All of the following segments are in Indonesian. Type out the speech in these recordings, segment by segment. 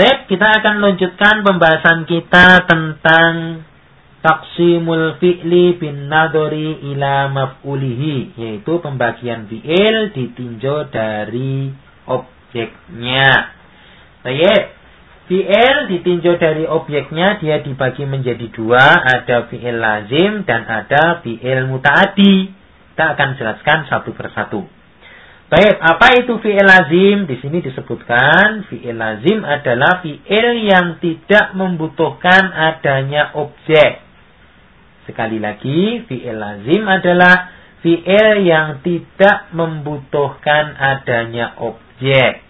Baik, kita akan lanjutkan pembahasan kita tentang taksimul fi'li bin nadori ila maf'ulihi yaitu pembagian fi'il ditinjau dari objeknya. Baik, fi'il ditinjau dari objeknya dia dibagi menjadi dua, ada fi'il lazim dan ada fi'il mutaati. Kita akan jelaskan satu persatu. Baik, apa itu fi'il lazim? Di sini disebutkan fi'il lazim adalah fi'il yang tidak membutuhkan adanya objek. Sekali lagi, fi'il lazim adalah fi'il yang tidak membutuhkan adanya objek.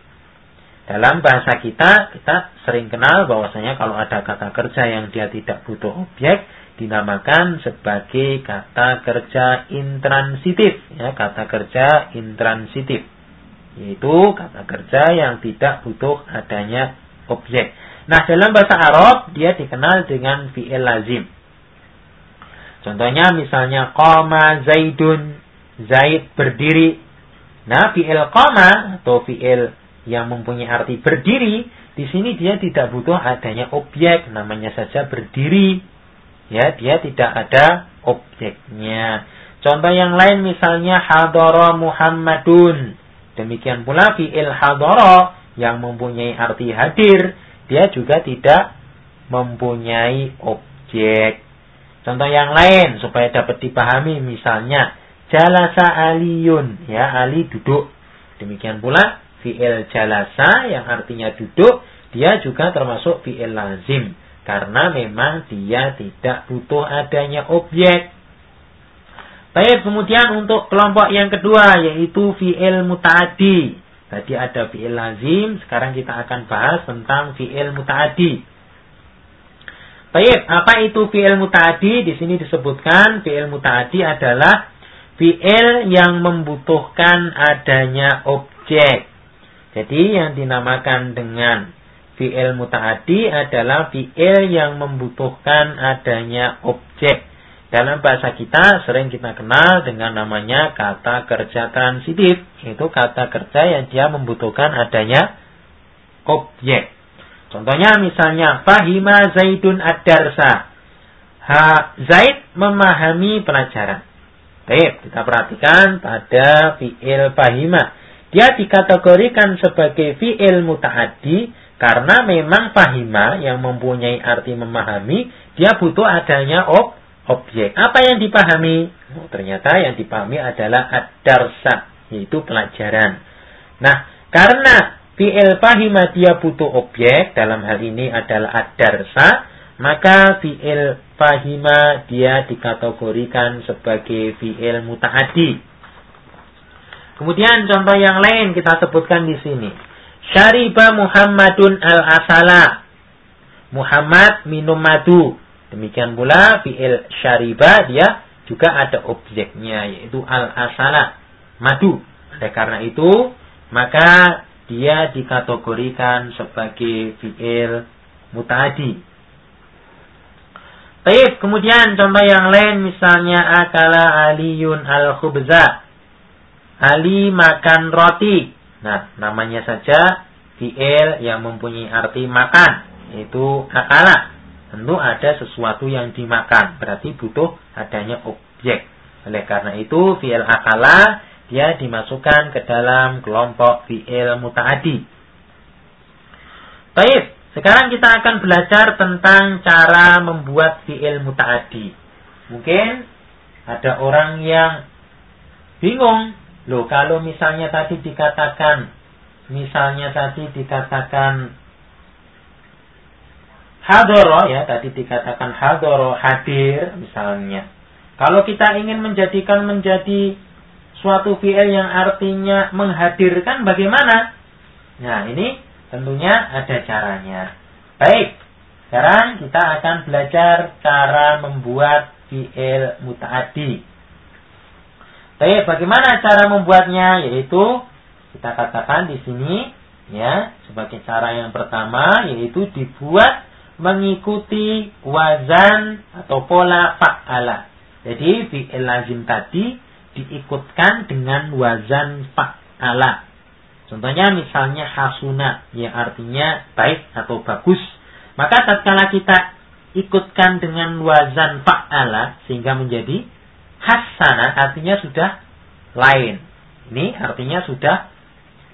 Dalam bahasa kita, kita sering kenal bahwasanya kalau ada kata kerja yang dia tidak butuh objek, dinamakan sebagai kata kerja intransitif ya kata kerja intransitif yaitu kata kerja yang tidak butuh adanya objek. Nah, dalam bahasa Arab dia dikenal dengan fi'il lazim. Contohnya misalnya qama zaidun, zaid berdiri. Nah, fi'il qama atau fi'il yang mempunyai arti berdiri, di sini dia tidak butuh adanya objek, namanya saja berdiri ya dia tidak ada objeknya. Contoh yang lain misalnya hadara Muhammadun. Demikian pula fi'il hadara yang mempunyai arti hadir, dia juga tidak mempunyai objek. Contoh yang lain supaya dapat dipahami misalnya jalasa aliyun, ya Ali duduk. Demikian pula fi'il jalasa yang artinya duduk, dia juga termasuk fi'il lazim karena memang dia tidak butuh adanya objek. Baik, kemudian untuk kelompok yang kedua yaitu fi'il mutaadi. Tadi ada fi'il lazim, sekarang kita akan bahas tentang fi'il mutaadi. Baik, apa itu fi'il mutaadi? Di sini disebutkan fi'il mutaadi adalah fi'il yang membutuhkan adanya objek. Jadi yang dinamakan dengan Fi'il muta'adi adalah fi'il yang membutuhkan adanya objek. Dalam bahasa kita sering kita kenal dengan namanya kata kerja transitif. Itu kata kerja yang dia membutuhkan adanya objek. Contohnya misalnya Fahima Zaidun ad-darsa. Ha, Zaid memahami pelajaran. Baik, kita perhatikan pada fi'il Fahima. Dia dikategorikan sebagai fi'il muta'adi karena memang fahima yang mempunyai arti memahami, dia butuh adanya ob objek. Apa yang dipahami? Oh, ternyata yang dipahami adalah ad-darsa, yaitu pelajaran. Nah, karena fi'il fahima dia butuh objek, dalam hal ini adalah ad-darsa, maka fi'il fahima dia dikategorikan sebagai fi'il muta'adi. Kemudian contoh yang lain kita sebutkan di sini. Syariba Muhammadun al-asala. Muhammad minum madu. Demikian pula fi'il syariba dia juga ada objeknya yaitu al-asala, madu. Oleh karena itu, maka dia dikategorikan sebagai fi'il mutadi. Baik, kemudian contoh yang lain misalnya akala aliyun al-khubza. Ali makan roti. Nah, namanya saja fi'il yang mempunyai arti makan, itu akala. Tentu ada sesuatu yang dimakan, berarti butuh adanya objek. Oleh karena itu, fi'il akala dia dimasukkan ke dalam kelompok fi'il mutaadi. Baik, sekarang kita akan belajar tentang cara membuat fi'il mutaadi. Mungkin ada orang yang bingung Loh, kalau misalnya tadi dikatakan, misalnya tadi dikatakan hadoro ya, tadi dikatakan hadoro hadir misalnya. Kalau kita ingin menjadikan menjadi suatu fi'il yang artinya menghadirkan bagaimana? Nah, ini tentunya ada caranya. Baik, sekarang kita akan belajar cara membuat fi'il mutaadi. Tapi bagaimana cara membuatnya? Yaitu kita katakan di sini ya sebagai cara yang pertama yaitu dibuat mengikuti wazan atau pola fa'ala. Jadi fi'il lazim tadi diikutkan dengan wazan fa'ala. Contohnya misalnya hasuna yang artinya baik atau bagus. Maka tatkala kita ikutkan dengan wazan fa'ala sehingga menjadi hasana artinya sudah lain. Ini artinya sudah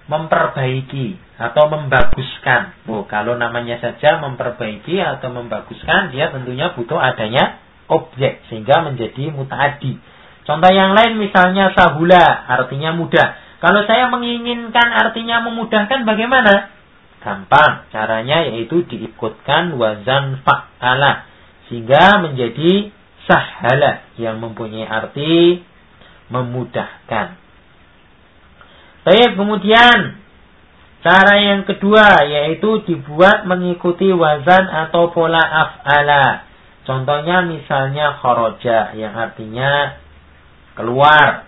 memperbaiki atau membaguskan. Oh, kalau namanya saja memperbaiki atau membaguskan, dia tentunya butuh adanya objek sehingga menjadi mutaadi. Contoh yang lain misalnya sahula artinya mudah. Kalau saya menginginkan artinya memudahkan bagaimana? Gampang. Caranya yaitu diikutkan wazan fa'ala. Sehingga menjadi sahala yang mempunyai arti memudahkan. Baik, kemudian cara yang kedua yaitu dibuat mengikuti wazan atau pola af'ala. Contohnya misalnya khoroja yang artinya keluar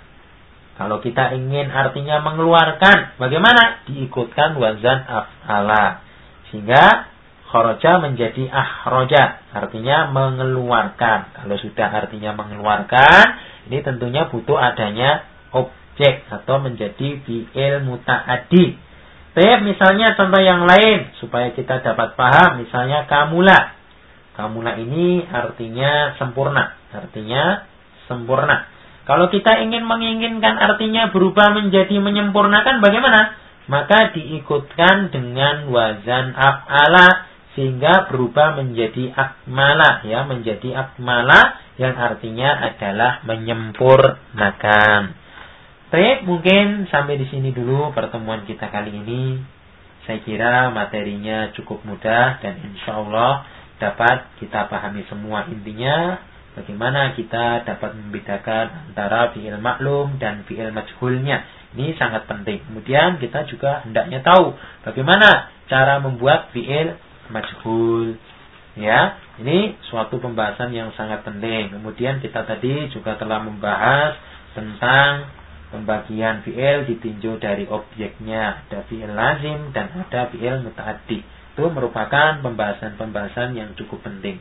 kalau kita ingin artinya mengeluarkan, bagaimana? Diikutkan wazan af'ala. Sehingga khoroja menjadi ahroja. Artinya mengeluarkan. Kalau sudah artinya mengeluarkan, ini tentunya butuh adanya objek atau menjadi fi'il muta'adi. Tapi misalnya contoh yang lain supaya kita dapat paham. Misalnya kamula. Kamula ini artinya sempurna. Artinya sempurna. Kalau kita ingin menginginkan artinya berubah menjadi menyempurnakan bagaimana? Maka diikutkan dengan wazan af'ala sehingga berubah menjadi akmala ya, menjadi akmala yang artinya adalah menyempurnakan. Baik, mungkin sampai di sini dulu pertemuan kita kali ini. Saya kira materinya cukup mudah dan insya Allah dapat kita pahami semua intinya Bagaimana kita dapat membedakan antara fi'il maklum dan fi'il majhulnya. Ini sangat penting. Kemudian kita juga hendaknya tahu bagaimana cara membuat fi'il majhul. Ya, ini suatu pembahasan yang sangat penting. Kemudian kita tadi juga telah membahas tentang pembagian fi'il ditinjau dari objeknya. Ada fi'il lazim dan ada fi'il mutaaddi. Itu merupakan pembahasan-pembahasan yang cukup penting.